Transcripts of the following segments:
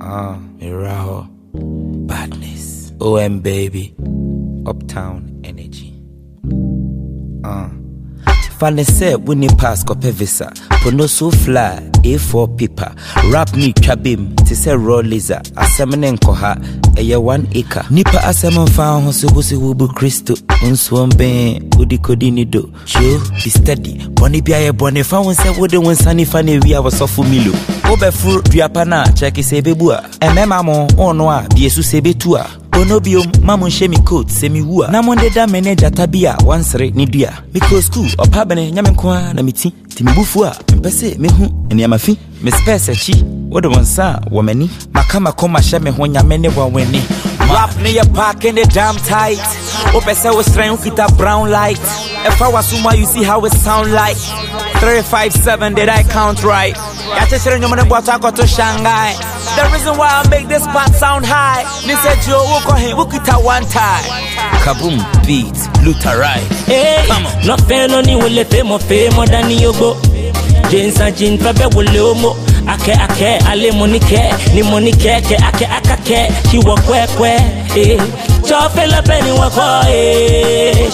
Ah, Miraho. Badness. OM baby. Uptown energy. Ah. Fane sɛ wo nipa skɔpɛ visa pono so fly a4 paper rap ne twa bem te sɛ raw laser asɛm ne nkɔha ɛyɛ 1 acre. Nipa asɛm mfa ho so wo sɛ wobu kristo. Nsuo mbɛn wodi kodi ni do. Hyio be steady. Bɔne biayɛ bɔne fa wo sɛ wode wo nsa nifa ne awi a wɔsɔfo milo. Wobɛforo duapa no a kyɛke sɛ ɛbɛbu a ɛmɛma mo ɔno a bie so sɛ ɛbɛtu a ono biom ma mo nhyɛ me coat sɛ mewu na mondeda me ne gyata bi a wansere ne dua mekɔ skul ɔpa bene nyame nko a na meti nti mebufuo mehu nneɛma fi mespɛs akyi wode wo nsa a wɔ m'ani maka makɔma hyɛ me ho nyame wɔ Rap ne yɛ parking the damn tight. Wopɛ sɛ wo srɛn wokita brown light. Ɛfa wasoma you see how it sound like. 357 did I count right? Yɛakyekyere nnwom ne boato akɔto shanghai the reason why I make this part sound high ne sɛ gyo wokɔ he wokita one tie kaboom beat lutarai Hey, Come on. nothing on you will fe mo fe mo than you go. James and Jin Fabe will lomo. Ake ake ale money ke ni money ke ke ake aka ke. She walk kwe kwe eh. Chofela penny wa kwa eh.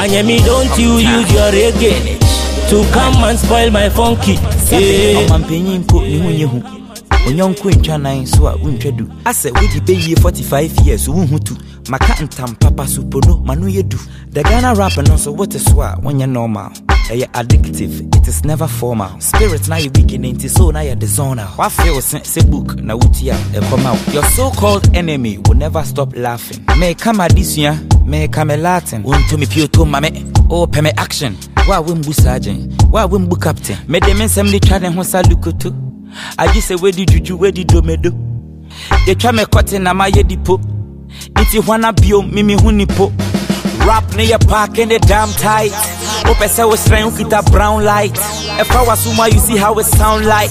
And me don't you use your reggae to come and spoil my funky sɛ eh. Ɔmampanyin mpo ne ho nyɛ hu onyɔnko ntwa nan so a wontwa du. Asɛ wode bɛyie 45 years wonhu tu. Maka ntam papa so pono ma no yɛ du. The ghana rap no nso wote a wonyɛ normal. Ɛyɛ addictive it is never formal. Spirit na yɛ weak ne nti so na yɛ desona wafeel se book na woti a ɛkɔma wo your so called enemy will never stop laughing. Meka madesua meka me latin. Wonto me pioto ma me wopɛ me action. Wo a wombu sergeant wo a captain. Me nsɛm de twa ne ho sa agye sɛ wadi dwudwu wadi domedo yɛtwa me kɔte na mayɛ dipo nti hwana bio oh, mimi ho nipo rap ne yɛ parke ne dam tight. Wopɛ sɛ wo srɛn wokita brown light? If ɛfa wasoma you see how it sound like.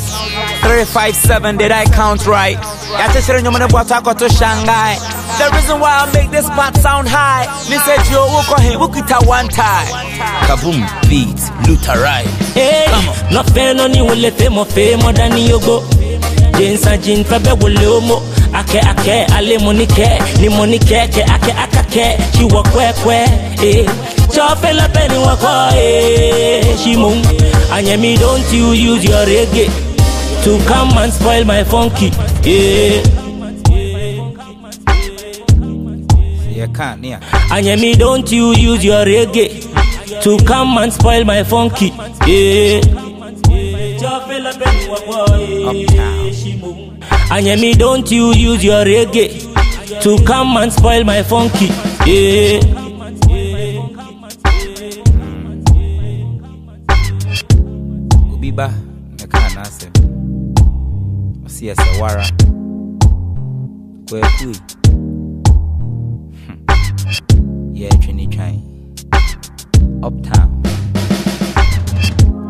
357 did I count right? Yɛakyekyere nnwom ne boato akɔto shanghai the reason why I make this part sound high ne sɛ gyo wokɔ he wokita one tie kaboom beat lutarai Hey, nothing on you will fe mo fe mo than you go. James and Jin Fabe will lomo. Ake ake ale money ke ni money ke ke ake aka ke she walk kwe kwe eh. Chofela penny wa kwa eh she moon and me don't you use your reggae to come and spoil my funky eh. Yɛka ne a And me don't you use your reggae to come and spoil my funky. Yeah. Chofela penny wa kwa eh she moon and me don't you use your reggae to come and spoil my funky. Yeah. obi ba mɛka anaasɛm ɔse yɛ sɛ yɛatwe ne twan uptown.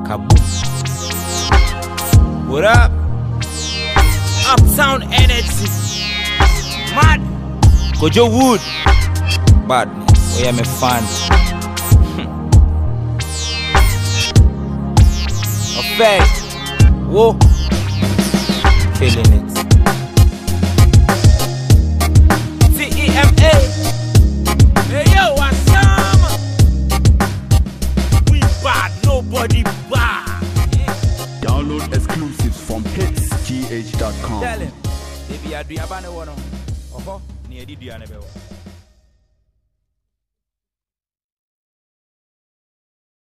Kabu what up? Uptown energy. Mad. Kojo wood. Badness. Ɔyɛ me fan. Effect. Whoa. Killing it. hitsgh.com. Tell him. Baby, I do have one. Oh, near the